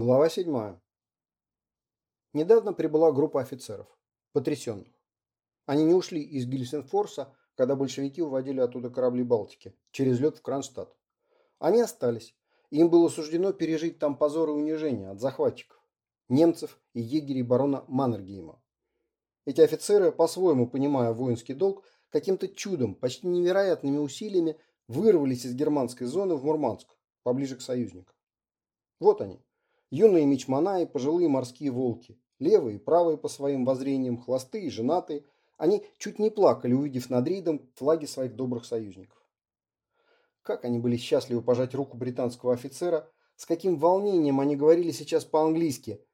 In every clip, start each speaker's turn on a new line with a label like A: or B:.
A: Глава 7. Недавно прибыла группа офицеров, потрясенных. Они не ушли из Гельсинфорса, когда большевики уводили оттуда корабли Балтики, через лед в Кронштадт. Они остались, и им было суждено пережить там позор и унижение от захватчиков, немцев и егерей барона Маннергейма. Эти офицеры, по-своему понимая воинский долг, каким-то чудом, почти невероятными усилиями вырвались из германской зоны в Мурманск, поближе к союзникам. Вот они, Юные мичмана и пожилые морские волки, левые и правые по своим воззрениям, холостые и женатые, они чуть не плакали, увидев над рейдом флаги своих добрых союзников. Как они были счастливы пожать руку британского офицера, с каким волнением они говорили сейчас по-английски.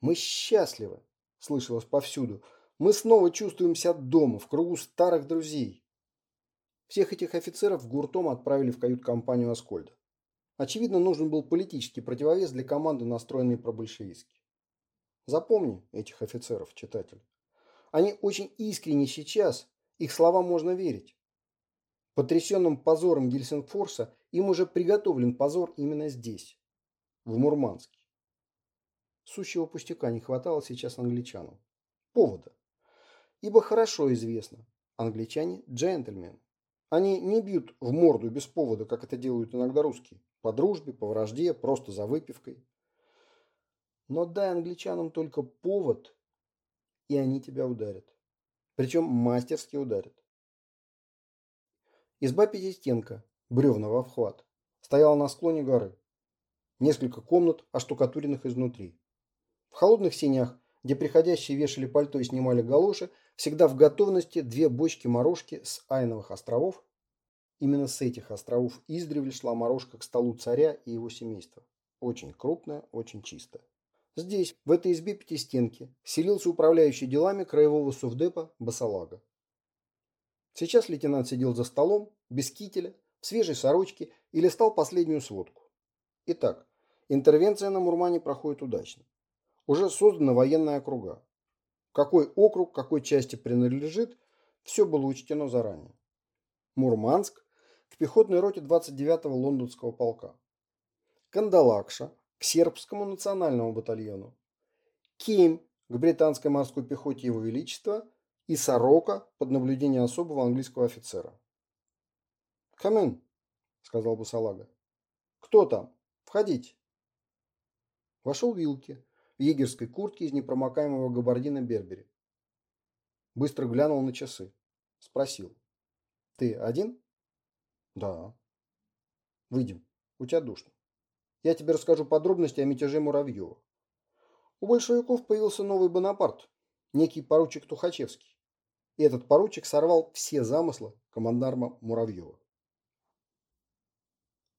A: «Мы счастливы», — слышалось повсюду. «Мы снова чувствуем себя дома, в кругу старых друзей». Всех этих офицеров гуртом отправили в кают-компанию Аскольда. Очевидно, нужен был политический противовес для команды, настроенной пробольшевистски. Запомни этих офицеров, читатель. Они очень искренни сейчас, их словам можно верить. Потрясенным позором Гельсингфорса им уже приготовлен позор именно здесь, в Мурманске. Сущего пустяка не хватало сейчас англичанам. Повода. Ибо хорошо известно, англичане – джентльмены. Они не бьют в морду без повода, как это делают иногда русские. По дружбе, по вражде, просто за выпивкой. Но дай англичанам только повод, и они тебя ударят. Причем мастерски ударят. Изба Пятистенка, бревна во вхват, стояла на склоне горы. Несколько комнат, оштукатуренных изнутри. В холодных сенях, где приходящие вешали пальто и снимали галоши, всегда в готовности две бочки морожки с Айновых островов Именно с этих островов издревле шла морожка к столу царя и его семейства. Очень крупная, очень чистая. Здесь, в этой избе пятистенки, селился управляющий делами краевого совдепа Басалага. Сейчас лейтенант сидел за столом, без кителя, в свежей сорочке и листал последнюю сводку. Итак, интервенция на Мурмане проходит удачно. Уже создана военная округа. Какой округ, какой части принадлежит, все было учтено заранее. Мурманск к пехотной роте 29-го лондонского полка. Кандалакша к сербскому национальному батальону. Кем к британской морской пехоте Его Величества и Сорока под наблюдение особого английского офицера. «Come сказал Бусалага. «Кто там? Входите». Вошел Вилки в егерской куртке из непромокаемого габардина Бербери. Быстро глянул на часы. Спросил. «Ты один?» Да. Выйдем. У тебя душно. Я тебе расскажу подробности о мятеже Муравьева. У большевиков появился новый Бонапарт, некий поручик Тухачевский. И этот поручик сорвал все замыслы командарма Муравьева.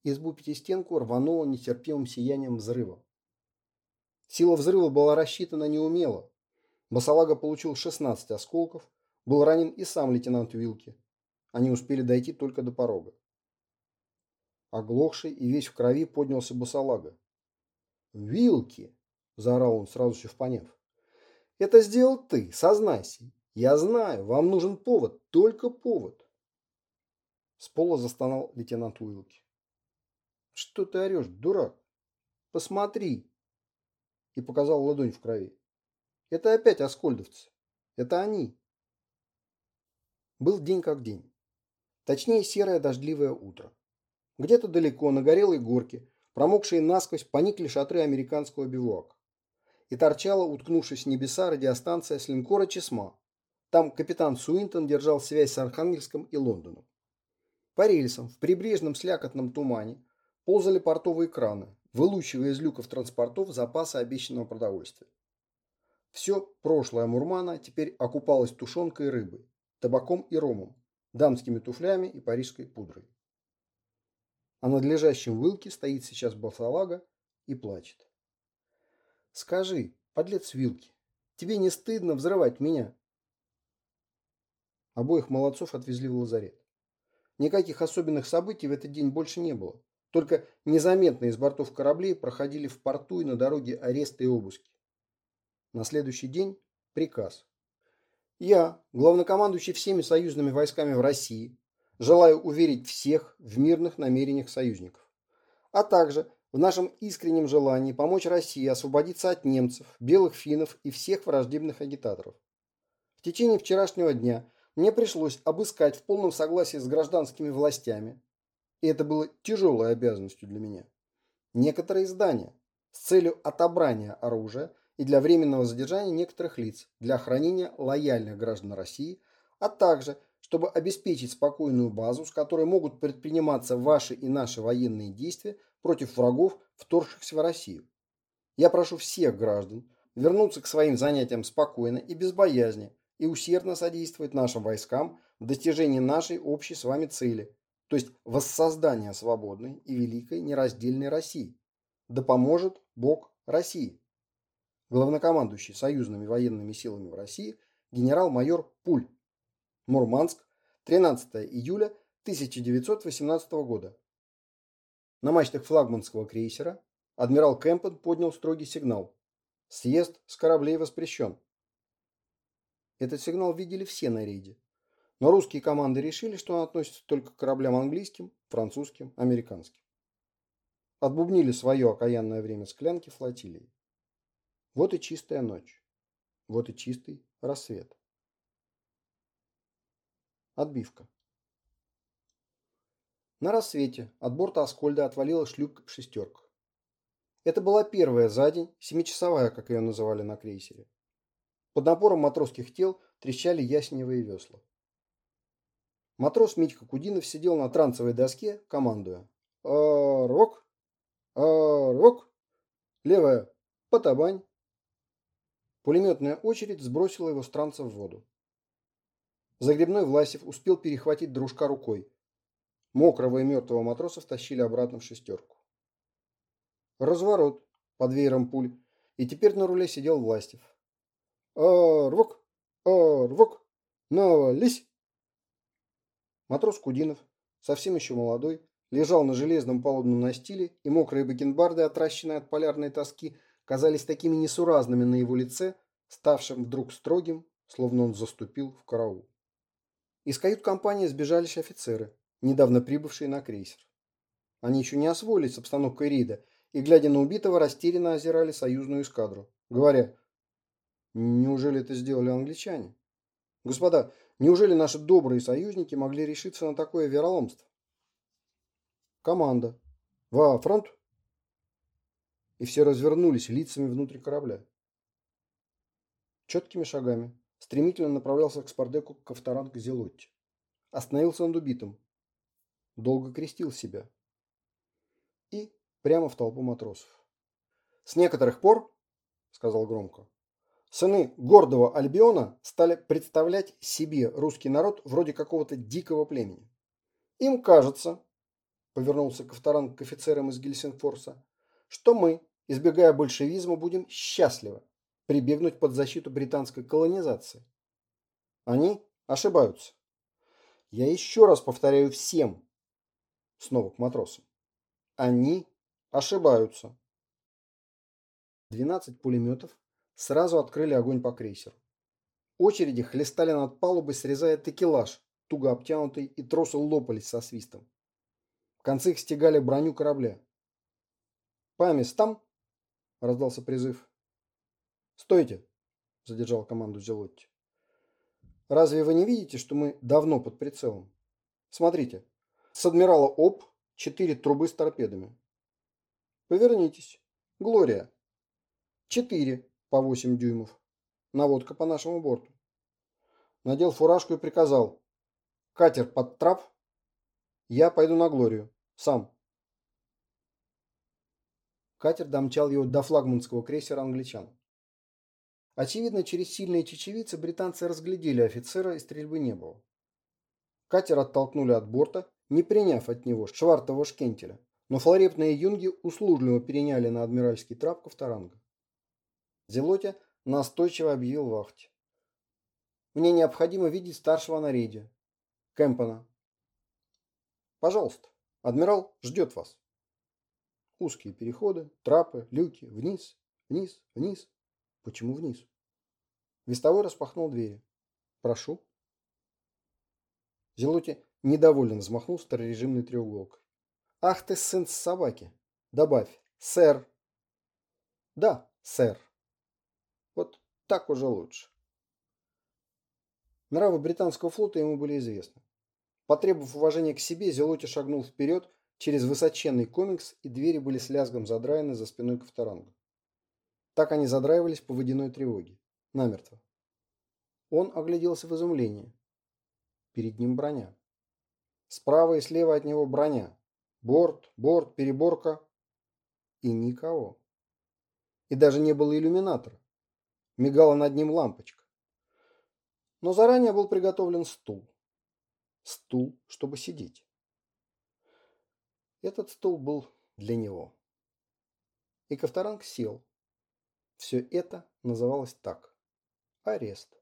A: Избу пятистенку рвануло нетерпимым сиянием взрыва. Сила взрыва была рассчитана неумело. Басалага получил 16 осколков, был ранен и сам лейтенант Вилки. Они успели дойти только до порога. Оглохший и весь в крови поднялся босолага. «Вилки!» – заорал он, сразу же поняв. «Это сделал ты, сознайся. Я знаю, вам нужен повод, только повод». С пола застонал лейтенант Уилки. «Что ты орешь, дурак? Посмотри!» И показал ладонь в крови. «Это опять оскольдовцы. Это они!» Был день как день. Точнее, серое дождливое утро. Где-то далеко, на горелой горке, промокшие насквозь, поникли шатры американского бивуака. И торчала, уткнувшись в небеса, радиостанция с линкора Чесма. Там капитан Суинтон держал связь с Архангельском и Лондоном. По рельсам, в прибрежном слякотном тумане, ползали портовые краны, вылучивая из люков транспортов запасы обещанного продовольствия. Все прошлое Мурмана теперь окупалось тушенкой и рыбой, табаком и ромом, дамскими туфлями и парижской пудрой. А лежащим Вилки стоит сейчас Басалага и плачет. Скажи, подлец Вилки, тебе не стыдно взрывать меня? Обоих молодцов отвезли в лазарет. Никаких особенных событий в этот день больше не было. Только незаметно из бортов кораблей проходили в порту и на дороге аресты и обыски. На следующий день приказ. Я, главнокомандующий всеми союзными войсками в России, Желаю уверить всех в мирных намерениях союзников, а также в нашем искреннем желании помочь России освободиться от немцев, белых финнов и всех враждебных агитаторов. В течение вчерашнего дня мне пришлось обыскать в полном согласии с гражданскими властями, и это было тяжелой обязанностью для меня, некоторые здания с целью отобрания оружия и для временного задержания некоторых лиц для охранения лояльных граждан России, а также чтобы обеспечить спокойную базу, с которой могут предприниматься ваши и наши военные действия против врагов, вторгшихся в Россию. Я прошу всех граждан вернуться к своим занятиям спокойно и без боязни и усердно содействовать нашим войскам в достижении нашей общей с вами цели, то есть воссоздания свободной и великой нераздельной России. Да поможет Бог России. Главнокомандующий союзными военными силами в России генерал-майор Пуль. Мурманск, 13 июля 1918 года. На мачтах флагманского крейсера адмирал Кэмпен поднял строгий сигнал. Съезд с кораблей воспрещен. Этот сигнал видели все на рейде. Но русские команды решили, что он относится только к кораблям английским, французским, американским. Отбубнили свое окаянное время склянки флотилии. Вот и чистая ночь. Вот и чистый рассвет. Отбивка. На рассвете от борта Аскольда отвалила шлюпка-шестерка. Это была первая за день, семичасовая, как ее называли на крейсере. Под напором матросских тел трещали ясневые весла. Матрос Митька Кудинов сидел на трансовой доске, командуя. «Рок! Рок! Левая! Потабань!» Пулеметная очередь сбросила его с транса в воду. Загребной Власев успел перехватить дружка рукой. Мокрого и мертвого матроса втащили обратно в шестерку. Разворот под веером пуль, и теперь на руле сидел Властев. «Рвок! Рвок! Навались!» Матрос Кудинов, совсем еще молодой, лежал на железном палубном настиле, и мокрые бакенбарды, отращенные от полярной тоски, казались такими несуразными на его лице, ставшим вдруг строгим, словно он заступил в караул. Из кают-компании сбежались офицеры, недавно прибывшие на крейсер. Они еще не освоились с обстановкой рейда и, глядя на убитого, растерянно озирали союзную эскадру, говоря, неужели это сделали англичане? Господа, неужели наши добрые союзники могли решиться на такое вероломство? Команда. Во фронт. И все развернулись лицами внутрь корабля. Четкими шагами стремительно направлялся к спардеку Ковторанг Зелотти. Остановился над убитым. Долго крестил себя. И прямо в толпу матросов. «С некоторых пор, — сказал громко, — сыны гордого Альбиона стали представлять себе русский народ вроде какого-то дикого племени. Им кажется, — повернулся Ковторанг к офицерам из Гельсинфорса, — что мы, избегая большевизма, будем счастливы прибегнуть под защиту британской колонизации. Они ошибаются. Я еще раз повторяю всем, снова к матросам, они ошибаются. 12 пулеметов сразу открыли огонь по крейсеру. Очереди хлестали над палубой, срезая текелаж, туго обтянутый, и тросы лопались со свистом. Концы их стегали броню корабля. «По местам!» – раздался призыв. «Стойте!» – задержал команду Зелотти. «Разве вы не видите, что мы давно под прицелом? Смотрите, с адмирала ОП четыре трубы с торпедами. Повернитесь. Глория. Четыре по восемь дюймов. Наводка по нашему борту. Надел фуражку и приказал. Катер под трап. Я пойду на Глорию. Сам. Катер домчал его до флагманского крейсера англичан. Очевидно, через сильные чечевицы британцы разглядели офицера и стрельбы не было. Катер оттолкнули от борта, не приняв от него швартового шкентеля, но флорепные юнги услужливо переняли на адмиральский трап Ковторанга. Зелотя настойчиво объявил вахте. «Мне необходимо видеть старшего на рейде. Кэмпона». «Пожалуйста, адмирал ждет вас». Узкие переходы, трапы, люки, вниз, вниз, вниз. Почему вниз? Вестовой распахнул двери. Прошу. Зелоти недовольно взмахнул старорежимной треуголкой. Ах ты сын собаки! Добавь «сэр». Да, сэр. Вот так уже лучше. Нравы британского флота ему были известны. Потребовав уважения к себе, Зелоти шагнул вперед через высоченный комикс, и двери были с лязгом задраены за спиной Ковторанга. Так они задраивались по водяной тревоге. Намертво. Он огляделся в изумлении. Перед ним броня. Справа и слева от него броня. Борт, борт, переборка. И никого. И даже не было иллюминатора. Мигала над ним лампочка. Но заранее был приготовлен стул. Стул, чтобы сидеть. Этот стул был для него. И Ковторанг сел. Все это называлось так. Арест.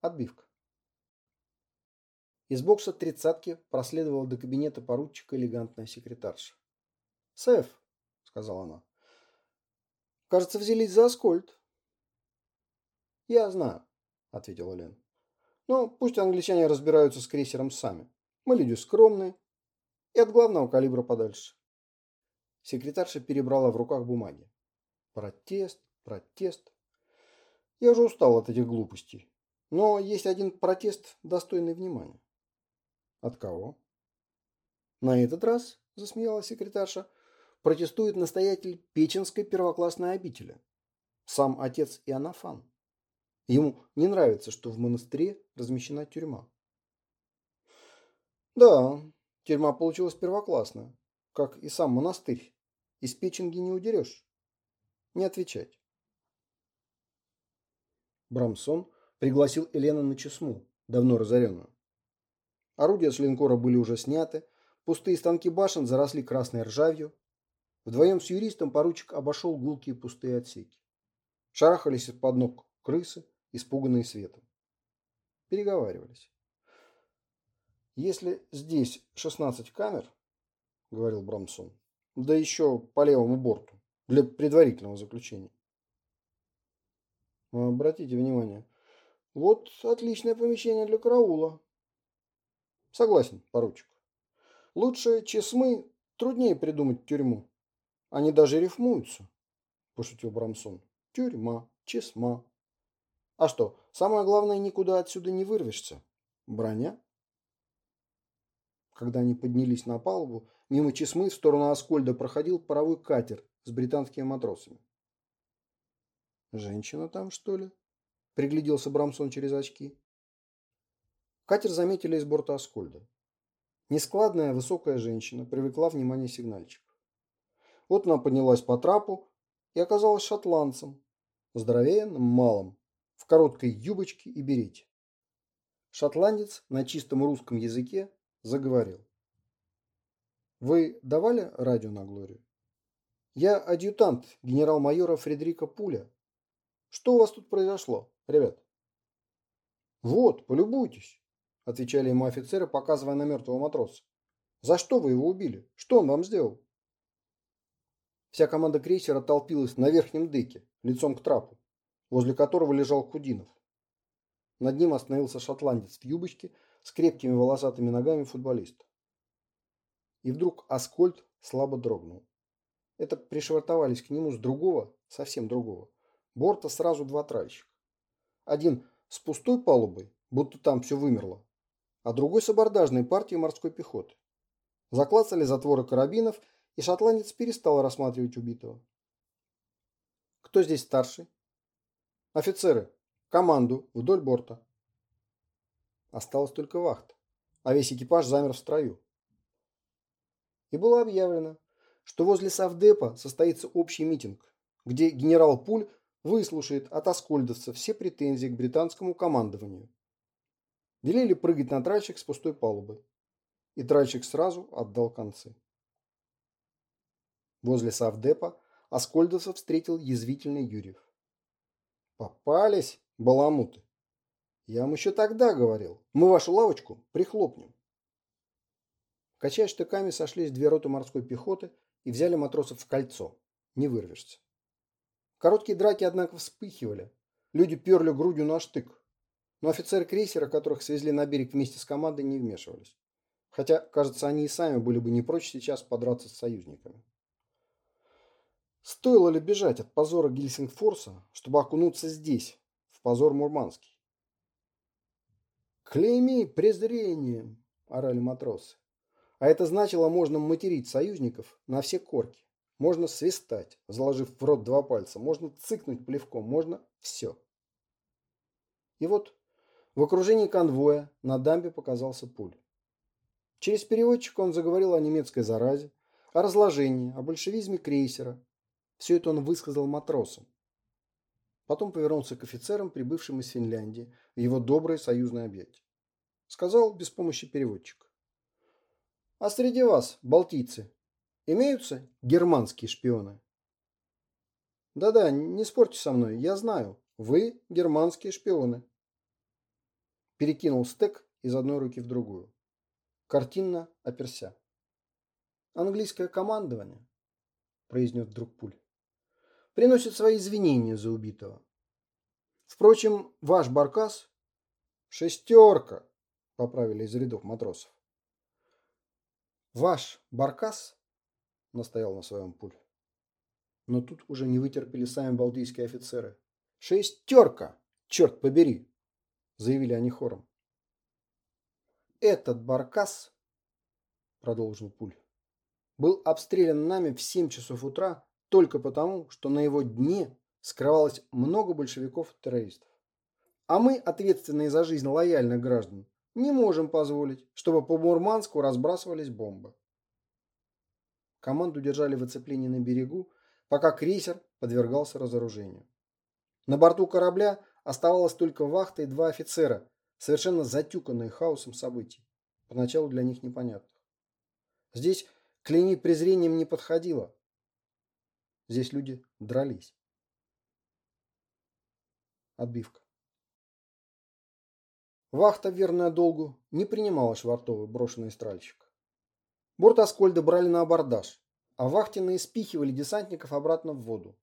A: Отбивка. Из бокса тридцатки проследовала до кабинета поручика элегантная секретарша. «Сэф», — сказала она, — «кажется, взялись за Аскольд». «Я знаю», — ответил Лен. «Но пусть англичане разбираются с крейсером сами. Мы люди скромные и от главного калибра подальше». Секретарша перебрала в руках бумаги. «Протест, протест. Я уже устал от этих глупостей. Но есть один протест, достойный внимания. От кого? На этот раз, засмеялась секретарша, протестует настоятель Печенской первоклассной обители. Сам отец Иоаннафан. Ему не нравится, что в монастыре размещена тюрьма. Да, тюрьма получилась первоклассная, как и сам монастырь. Из Печенги не удерешь. Не отвечать. Брамсон пригласил Елену на чесму, давно разоренную. Орудия с линкора были уже сняты, пустые станки башен заросли красной ржавью. Вдвоем с юристом поручик обошел гулкие пустые отсеки. Шарахались из-под ног крысы, испуганные светом. Переговаривались. «Если здесь 16 камер, — говорил Брамсон, — да еще по левому борту, для предварительного заключения. Обратите внимание, вот отличное помещение для караула. Согласен, поручик. Лучше чесмы труднее придумать тюрьму. Они даже рифмуются, пошутил Брамсон. Тюрьма, чесма. А что, самое главное, никуда отсюда не вырвешься. Броня? Когда они поднялись на палубу, мимо Чесмы в сторону Аскольда проходил паровой катер с британскими матросами. «Женщина там, что ли?» – пригляделся Брамсон через очки. Катер заметили из борта Аскольда. Нескладная высокая женщина привлекла внимание сигнальщиков. Вот она поднялась по трапу и оказалась шотландцем, здоровенным, малым, в короткой юбочке и берете. Шотландец на чистом русском языке заговорил. «Вы давали радио на Глорию?» «Я адъютант генерал-майора Фредерика Пуля. Что у вас тут произошло, ребят?» «Вот, полюбуйтесь», – отвечали ему офицеры, показывая на мертвого матроса. «За что вы его убили? Что он вам сделал?» Вся команда крейсера толпилась на верхнем деке, лицом к трапу, возле которого лежал Кудинов. Над ним остановился шотландец в юбочке с крепкими волосатыми ногами футболиста. И вдруг Аскольд слабо дрогнул. Это пришвартовались к нему с другого, совсем другого, борта сразу два тральщика. Один с пустой палубой, будто там все вымерло, а другой с абордажной партией морской пехоты. Заклацали затворы карабинов, и шотландец перестал рассматривать убитого. Кто здесь старший? Офицеры, команду вдоль борта. Осталась только вахта, а весь экипаж замер в строю. И было объявлено, что возле Савдепа состоится общий митинг, где генерал Пуль выслушает от оскольдовцев все претензии к британскому командованию Велели прыгать на тральщик с пустой палубы. И тральщик сразу отдал концы. Возле Савдепа Аскольдовса встретил язвительный Юрьев. «Попались, баламуты! Я вам еще тогда говорил, мы вашу лавочку прихлопнем». Качая штыками, сошлись две роты морской пехоты и взяли матросов в кольцо. Не вырвешься. Короткие драки, однако, вспыхивали. Люди перли грудью на штык но офицеры крейсера, которых свезли на берег вместе с командой, не вмешивались. Хотя, кажется, они и сами были бы не прочь сейчас подраться с союзниками. Стоило ли бежать от позора Гельсингфорса, чтобы окунуться здесь, в позор Мурманский? «Клейми презрением!» – орали матросы. А это значило, можно материть союзников на все корки. Можно свистать, заложив в рот два пальца. Можно цыкнуть плевком. Можно все. И вот в окружении конвоя на дамбе показался пуль. Через переводчика он заговорил о немецкой заразе, о разложении, о большевизме крейсера. Все это он высказал матросам. Потом повернулся к офицерам, прибывшим из Финляндии, в его доброе союзное объятие. Сказал без помощи переводчика. А среди вас, балтийцы, имеются германские шпионы? Да-да, не спорьте со мной, я знаю, вы германские шпионы. Перекинул стек из одной руки в другую картинно оперся. «Английское командование», – произнес вдруг пуль, – «приносит свои извинения за убитого. Впрочем, ваш баркас – шестерка», – поправили из рядов матросов. «Ваш баркас?» – настоял на своем пуль. Но тут уже не вытерпели сами балтийские офицеры. «Шестерка! Черт побери!» – заявили они хором. Этот баркас, продолжил Пуль, был обстрелян нами в 7 часов утра только потому, что на его дне скрывалось много большевиков-террористов. А мы, ответственные за жизнь лояльных граждан, не можем позволить, чтобы по Мурманску разбрасывались бомбы. Команду держали в оцеплении на берегу, пока крейсер подвергался разоружению. На борту корабля оставалось только вахта и два офицера, совершенно затюканные хаосом событий, поначалу для них непонятных. Здесь клейми презрением не подходило. Здесь люди дрались. Отбивка. Вахта, верная долгу, не принимала швартовый, брошенный стральщик. Борт Аскольда брали на абордаж, а вахтенные спихивали десантников обратно в воду,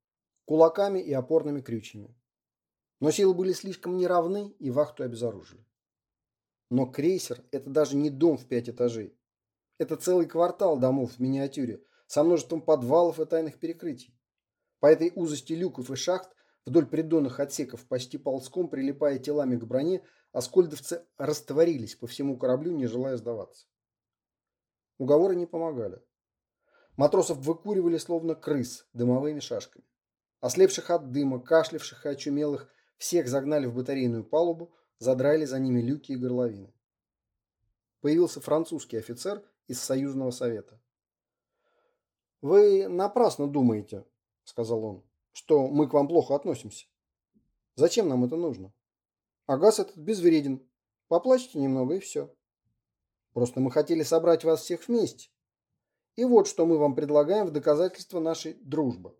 A: кулаками и опорными крючьями. Но силы были слишком неравны, и вахту обезоружили. Но крейсер – это даже не дом в пять этажей. Это целый квартал домов в миниатюре, со множеством подвалов и тайных перекрытий. По этой узости люков и шахт вдоль придонных отсеков почти ползком, прилипая телами к броне, оскольдовцы растворились по всему кораблю, не желая сдаваться. Уговоры не помогали. Матросов выкуривали словно крыс дымовыми шашками. Ослепших от дыма, кашлявших и очумелых всех загнали в батарейную палубу, задрали за ними люки и горловины. Появился французский офицер из Союзного совета. «Вы напрасно думаете, — сказал он, — что мы к вам плохо относимся. Зачем нам это нужно? А газ этот безвреден. Поплачьте немного и все. Просто мы хотели собрать вас всех вместе. И вот что мы вам предлагаем в доказательство нашей дружбы.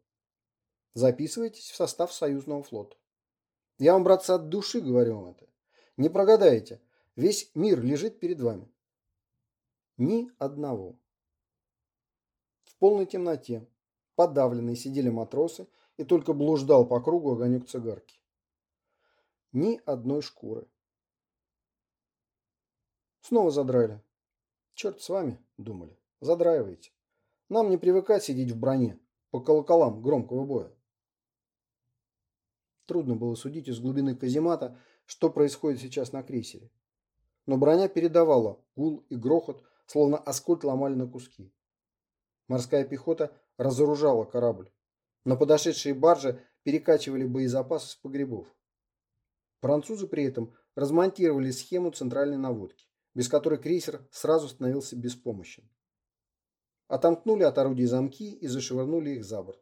A: Записывайтесь в состав Союзного флота. Я вам, братцы, от души говорю вам это. Не прогадаете. Весь мир лежит перед вами. Ни одного. В полной темноте, подавленные, сидели матросы, и только блуждал по кругу огонек цигарки. Ни одной шкуры. Снова задрали. Черт с вами, думали. Задраиваете. Нам не привыкать сидеть в броне, по колоколам громкого боя. Трудно было судить из глубины каземата, что происходит сейчас на крейсере. Но броня передавала гул и грохот, словно оскольд ломали на куски. Морская пехота разоружала корабль. На подошедшие баржи перекачивали боезапасы с погребов. Французы при этом размонтировали схему центральной наводки, без которой крейсер сразу становился беспомощен. Отомкнули от орудий замки и зашвырнули их за борт.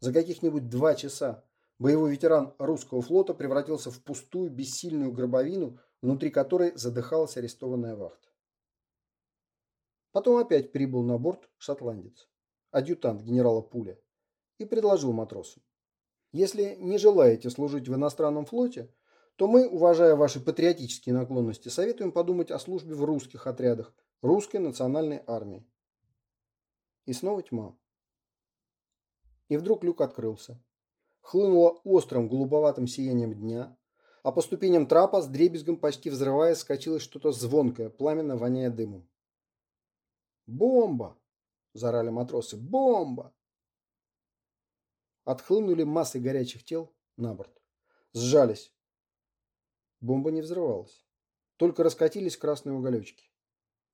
A: За каких-нибудь два часа Боевой ветеран русского флота превратился в пустую, бессильную гробовину, внутри которой задыхалась арестованная вахта. Потом опять прибыл на борт шотландец, адъютант генерала Пуля, и предложил матросам. Если не желаете служить в иностранном флоте, то мы, уважая ваши патриотические наклонности, советуем подумать о службе в русских отрядах русской национальной армии. И снова тьма. И вдруг люк открылся хлынуло острым голубоватым сиянием дня, а по ступеням трапа с дребезгом почти взрывая скатилось что-то звонкое, пламенно воняя дымом. Бомба!» – заорали матросы. «Бомба!» Отхлынули массы горячих тел на борт. Сжались. Бомба не взрывалась. Только раскатились красные уголечки.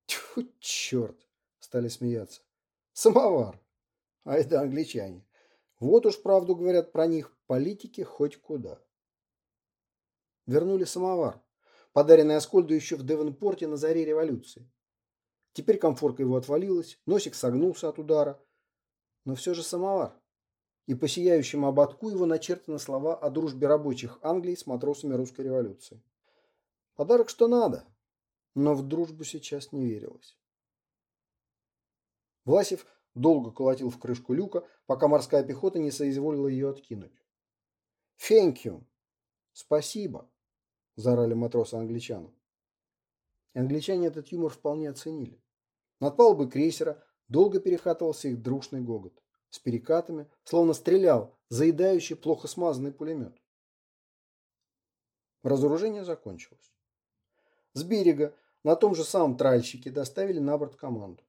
A: Тьфу, черт! Стали смеяться. Самовар! А это англичане. Вот уж правду говорят про них политики хоть куда. Вернули самовар, подаренный Аскольду еще в Девонпорте на заре революции. Теперь комфорка его отвалилась, носик согнулся от удара. Но все же самовар. И по сияющему ободку его начертаны слова о дружбе рабочих Англии с матросами русской революции. Подарок что надо, но в дружбу сейчас не верилось. Власев долго колотил в крышку люка, пока морская пехота не соизволила ее откинуть. «Thank you!» «Спасибо!» – заорали матросы англичанам. англичане этот юмор вполне оценили. Над палубой крейсера долго перехатывался их дружный гогот. С перекатами, словно стрелял заедающий плохо смазанный пулемет. Разоружение закончилось. С берега на том же самом тральщике доставили на борт команду.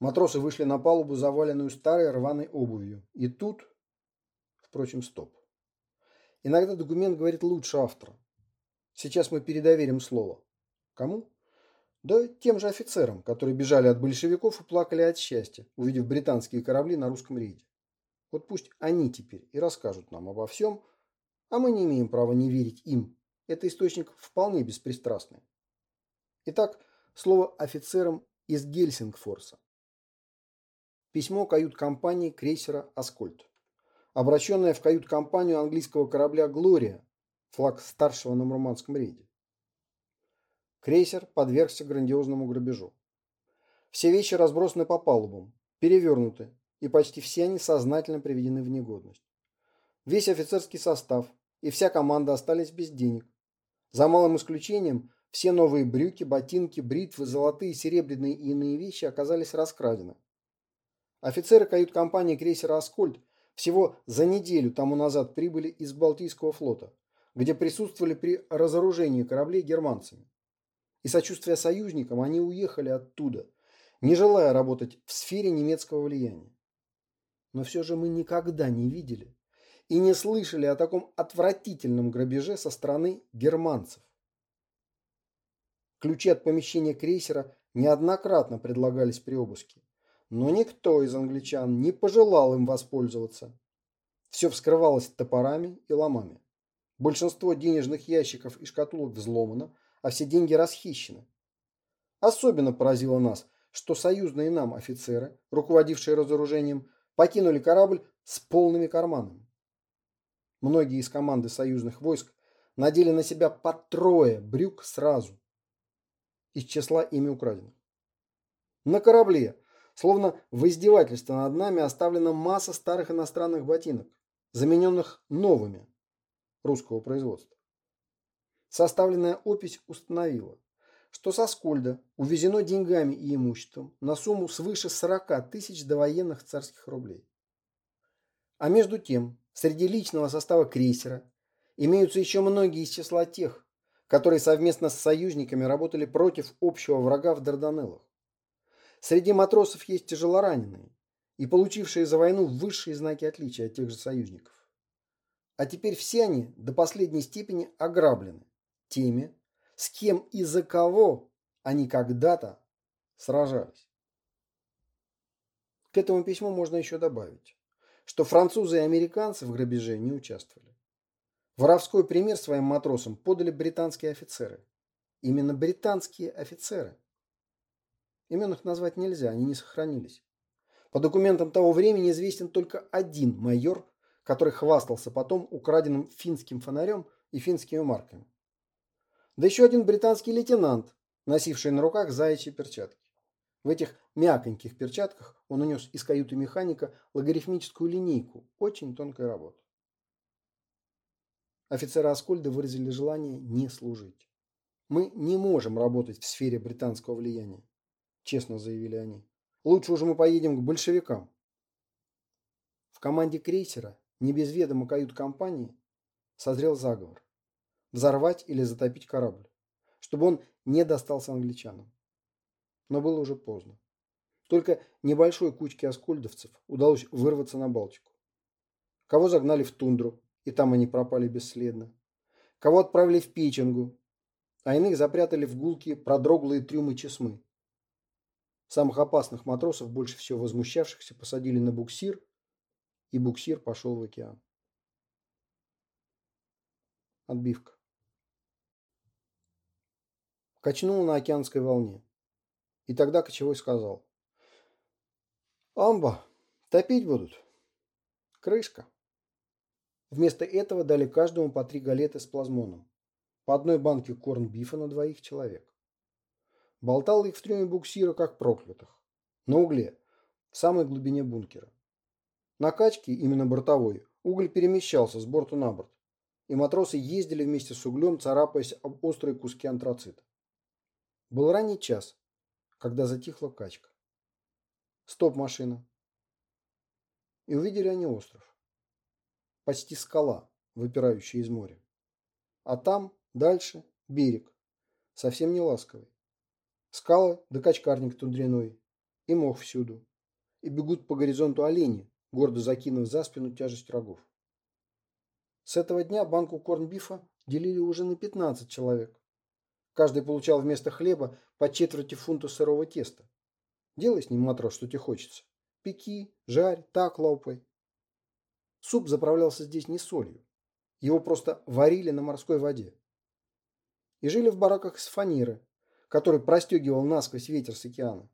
A: Матросы вышли на палубу, заваленную старой рваной обувью. И тут... Впрочем, стоп. Иногда документ говорит лучше автора. Сейчас мы передоверим слово. Кому? Да тем же офицерам, которые бежали от большевиков и плакали от счастья, увидев британские корабли на русском рейде. Вот пусть они теперь и расскажут нам обо всем, а мы не имеем права не верить им. Это источник вполне беспристрастный. Итак, слово офицерам из Гельсингфорса. Письмо кают-компании крейсера «Аскольд», обращенное в кают-компанию английского корабля «Глория», флаг старшего на Мурманском рейде. Крейсер подвергся грандиозному грабежу. Все вещи разбросаны по палубам, перевернуты, и почти все они сознательно приведены в негодность. Весь офицерский состав и вся команда остались без денег. За малым исключением, все новые брюки, ботинки, бритвы, золотые, серебряные и иные вещи оказались раскрадены. Офицеры кают-компании крейсера «Аскольд» всего за неделю тому назад прибыли из Балтийского флота, где присутствовали при разоружении кораблей германцами. И сочувствуя союзникам, они уехали оттуда, не желая работать в сфере немецкого влияния. Но все же мы никогда не видели и не слышали о таком отвратительном грабеже со стороны германцев. Ключи от помещения крейсера неоднократно предлагались при обыске. Но никто из англичан не пожелал им воспользоваться. Все вскрывалось топорами и ломами. Большинство денежных ящиков и шкатулок взломано, а все деньги расхищены. Особенно поразило нас, что союзные нам офицеры, руководившие разоружением, покинули корабль с полными карманами. Многие из команды союзных войск надели на себя по трое брюк сразу из числа ими украденных. На корабле Словно в издевательство над нами оставлена масса старых иностранных ботинок, замененных новыми русского производства. Составленная опись установила, что со Скольда увезено деньгами и имуществом на сумму свыше 40 тысяч довоенных царских рублей. А между тем, среди личного состава крейсера имеются еще многие из числа тех, которые совместно с союзниками работали против общего врага в Дарданеллах. Среди матросов есть тяжелораненые и получившие за войну высшие знаки отличия от тех же союзников. А теперь все они до последней степени ограблены теми, с кем и за кого они когда-то сражались. К этому письму можно еще добавить, что французы и американцы в грабеже не участвовали. Воровской пример своим матросам подали британские офицеры. Именно британские офицеры – Имен их назвать нельзя, они не сохранились. По документам того времени известен только один майор, который хвастался потом украденным финским фонарем и финскими марками. Да еще один британский лейтенант, носивший на руках заячьи перчатки. В этих мяконьких перчатках он унес из каюты механика логарифмическую линейку, очень тонкой работы. Офицеры Аскольда выразили желание не служить. Мы не можем работать в сфере британского влияния честно заявили они. Лучше уже мы поедем к большевикам. В команде крейсера, не без ведома кают-компании, созрел заговор. Взорвать или затопить корабль, чтобы он не достался англичанам. Но было уже поздно. Только небольшой кучке оскольдовцев удалось вырваться на Балтику. Кого загнали в тундру, и там они пропали бесследно. Кого отправили в Пичингу, а иных запрятали в гулки продроглые трюмы Чесмы. Самых опасных матросов, больше всего возмущавшихся, посадили на буксир, и буксир пошел в океан. Отбивка. Качнул на океанской волне. И тогда кочевой сказал. «Амба, топить будут. Крышка». Вместо этого дали каждому по три галеты с плазмоном. По одной банке корн-бифа на двоих человек. Болтал их в трюме буксира, как проклятых. На угле, в самой глубине бункера. На качке, именно бортовой, уголь перемещался с борта на борт, и матросы ездили вместе с углем, царапаясь об острые куски антрацита. Был ранний час, когда затихла качка. Стоп, машина. И увидели они остров. Почти скала, выпирающая из моря. А там, дальше, берег, совсем не ласковый. Скалы да качкарник тундряной, и мох всюду. И бегут по горизонту олени, гордо закинув за спину тяжесть рогов. С этого дня банку корнбифа делили уже на 15 человек. Каждый получал вместо хлеба по четверти фунта сырого теста. Делай с ним, матрос, что тебе хочется. Пеки, жарь, так лопай. Суп заправлялся здесь не солью. Его просто варили на морской воде. И жили в бараках из фанеры, который простегивал насквозь ветер с океана.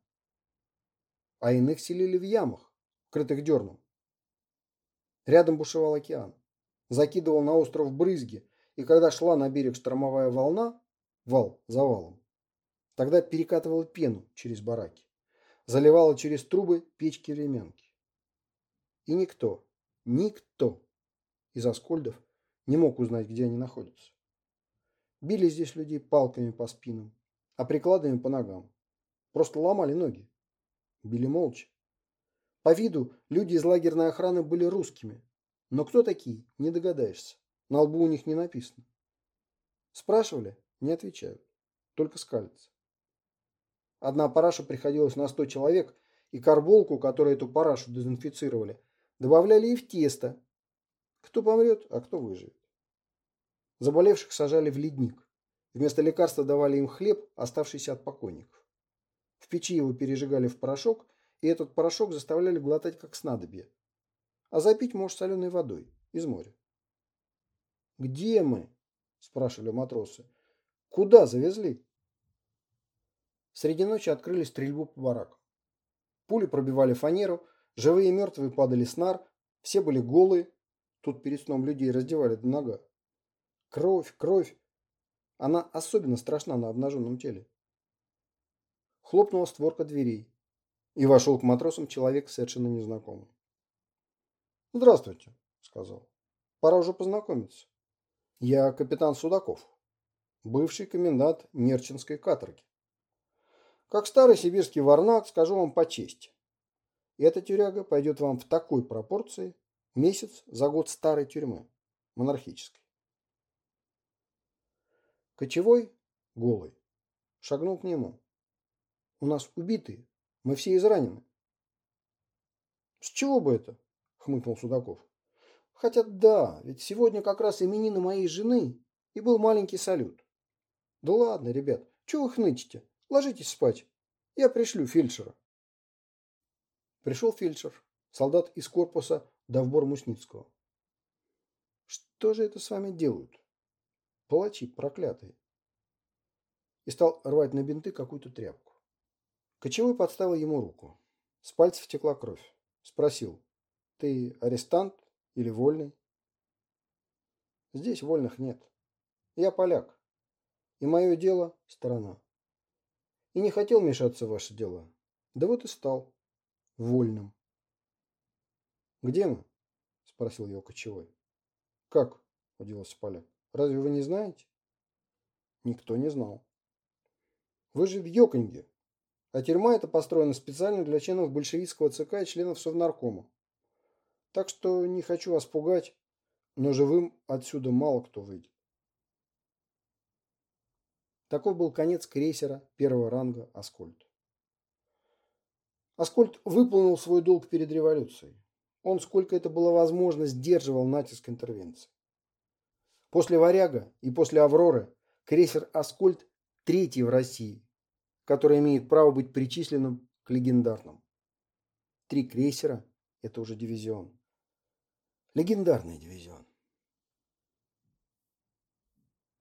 A: А иных селили в ямах, крытых дерном. Рядом бушевал океан. Закидывал на остров брызги, и когда шла на берег штормовая волна, вал за валом, тогда перекатывала пену через бараки, заливала через трубы печки-времянки. И никто, никто из оскольдов не мог узнать, где они находятся. Били здесь людей палками по спинам, а прикладами по ногам. Просто ломали ноги. Били молча. По виду люди из лагерной охраны были русскими. Но кто такие, не догадаешься. На лбу у них не написано. Спрашивали, не отвечают. Только скалятся. Одна параша приходилась на 100 человек, и карболку, которую эту парашу дезинфицировали, добавляли и в тесто. Кто помрет, а кто выживет. Заболевших сажали в ледник. Вместо лекарства давали им хлеб, оставшийся от покойников. В печи его пережигали в порошок, и этот порошок заставляли глотать как снадобье. А запить можешь соленой водой из моря. «Где мы?» – спрашивали матросы. «Куда завезли?» Среди ночи открыли стрельбу по баракам. Пули пробивали фанеру, живые и мертвые падали с нар, все были голые. Тут перед сном людей раздевали до нога. Кровь, кровь, она особенно страшна на обнаженном теле. Хлопнула створка дверей, и вошел к матросам человек совершенно незнакомый. «Здравствуйте», — сказал. «Пора уже познакомиться. Я капитан Судаков, бывший комендант Нерчинской каторги. Как старый сибирский варнак скажу вам по чести. Эта тюряга пойдет вам в такой пропорции месяц за год старой тюрьмы, монархической. Кочевой, голый, шагнул к нему. «У нас убитые, мы все изранены». «С чего бы это?» – хмыкнул Судаков. «Хотя да, ведь сегодня как раз именины моей жены, и был маленький салют. Да ладно, ребят, чего вы хнычете? Ложитесь спать, я пришлю фельдшера». Пришел фельдшер, солдат из корпуса Давбор Мусницкого. «Что же это с вами делают?» Палачи проклятые. И стал рвать на бинты какую-то тряпку. Кочевой подставил ему руку. С пальцев текла кровь. Спросил, ты арестант или вольный? Здесь вольных нет. Я поляк. И мое дело – сторона. И не хотел мешаться в ваши дела. Да вот и стал. Вольным. «Где мы?» – спросил его кочевой. «Как?» – удивился поляк. Разве вы не знаете? Никто не знал. Вы же в Йоконге. А тюрьма эта построена специально для членов большевистского ЦК и членов Совнаркома. Так что не хочу вас пугать, но живым отсюда мало кто выйдет. Таков был конец крейсера первого ранга «Аскольд». Аскольд выполнил свой долг перед революцией. Он, сколько это было возможно, сдерживал натиск интервенции. После «Варяга» и после «Авроры» крейсер «Аскольд» третий в России, который имеет право быть причисленным к легендарным. Три крейсера – это уже дивизион. Легендарный дивизион.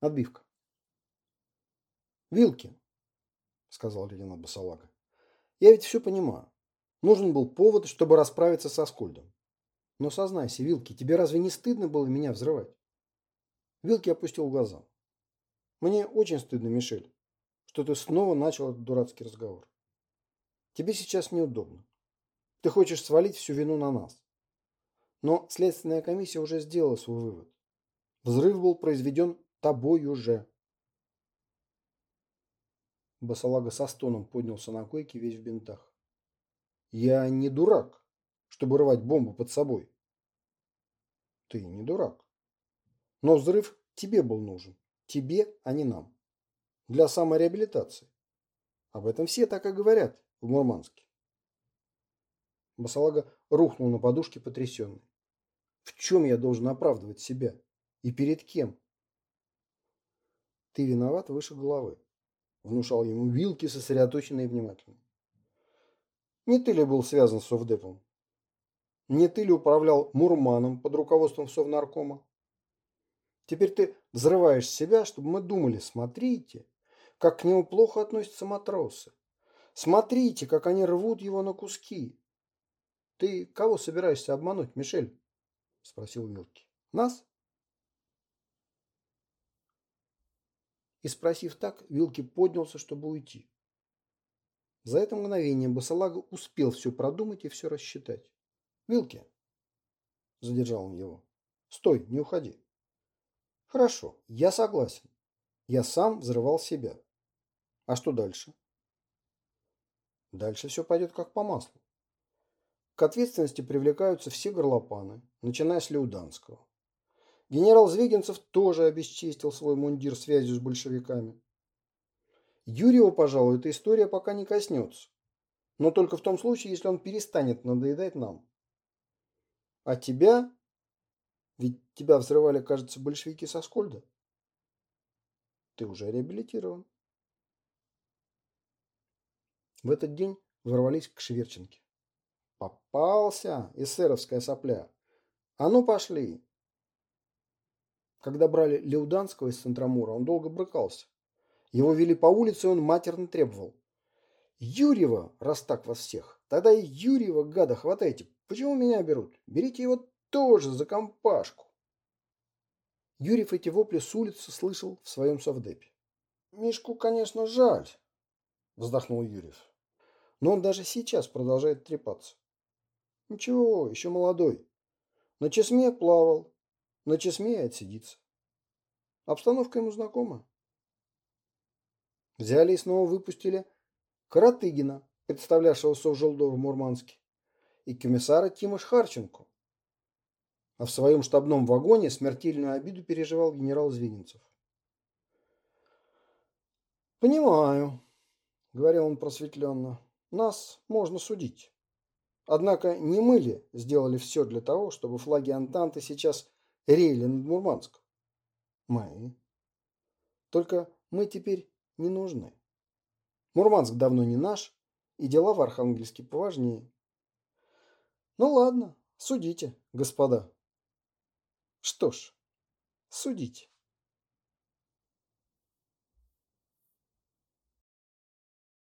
A: Отбивка. «Вилки», – сказал лейтенант Басалага. «Я ведь все понимаю. Нужен был повод, чтобы расправиться со Скольдом. Но сознайся, Вилки, тебе разве не стыдно было меня взрывать?» Вилки опустил глаза. «Мне очень стыдно, Мишель, что ты снова начал этот дурацкий разговор. Тебе сейчас неудобно. Ты хочешь свалить всю вину на нас. Но следственная комиссия уже сделала свой вывод. Взрыв был произведен тобой уже. Басалага со стоном поднялся на койке весь в бинтах. Я не дурак, чтобы рвать бомбу под собой. Ты не дурак. Но взрыв тебе был нужен. Тебе, а не нам. Для самореабилитации. Об этом все так и говорят в Мурманске. Басалага рухнул на подушке потрясенный. В чем я должен оправдывать себя? И перед кем? Ты виноват выше головы. Внушал ему Вилки, сосредоточенный и внимательный. Не ты ли был связан с Совдепом? Не ты ли управлял Мурманом под руководством Совнаркома? Теперь ты взрываешь себя, чтобы мы думали, смотрите, как к нему плохо относятся матросы. Смотрите, как они рвут его на куски. Ты кого собираешься обмануть, Мишель? Спросил Вилки. Нас? И спросив так, Вилки поднялся, чтобы уйти. За это мгновение Басалага успел все продумать и все рассчитать. «Вилки!» – задержал он его. «Стой, не уходи!» «Хорошо, я согласен. Я сам взрывал себя. А что дальше?» «Дальше все пойдет как по маслу. К ответственности привлекаются все горлопаны, начиная с Леуданского. Генерал Звегинцев тоже обесчестил свой мундир связью с большевиками. Юрьева, пожалуй, эта история пока не коснется. Но только в том случае, если он перестанет надоедать нам. А тебя? Ведь тебя взрывали, кажется, большевики со Скольда. Ты уже реабилитирован. В этот день ворвались к Шверченке. Попался, эсеровская сопля. А ну пошли. Когда брали Леуданского из Центромура, он долго брыкался. Его вели по улице, и он матерно требовал. «Юрьева, раз так вас всех, тогда и Юрьева, гада, хватайте. Почему меня берут? Берите его тоже за компашку». Юрьев эти вопли с улицы слышал в своем совдепе. «Мишку, конечно, жаль», – вздохнул Юрьев. «Но он даже сейчас продолжает трепаться. Ничего, еще молодой. На Чесме плавал, на Чесме отсидится. Обстановка ему знакома. Взяли и снова выпустили Каратыгина, представлявшего Совжелдор в Мурманске, и комиссара Тимош Харченко. А в своем штабном вагоне смертельную обиду переживал генерал Звенинцев. «Понимаю», — говорил он просветленно, — «нас можно судить. Однако не мы ли сделали все для того, чтобы флаги Антанты сейчас Мурманском? Мы. Только мы теперь не нужны. Мурманск давно не наш, и дела в Архангельске поважнее. Ну ладно, судите, господа. Что ж, судите.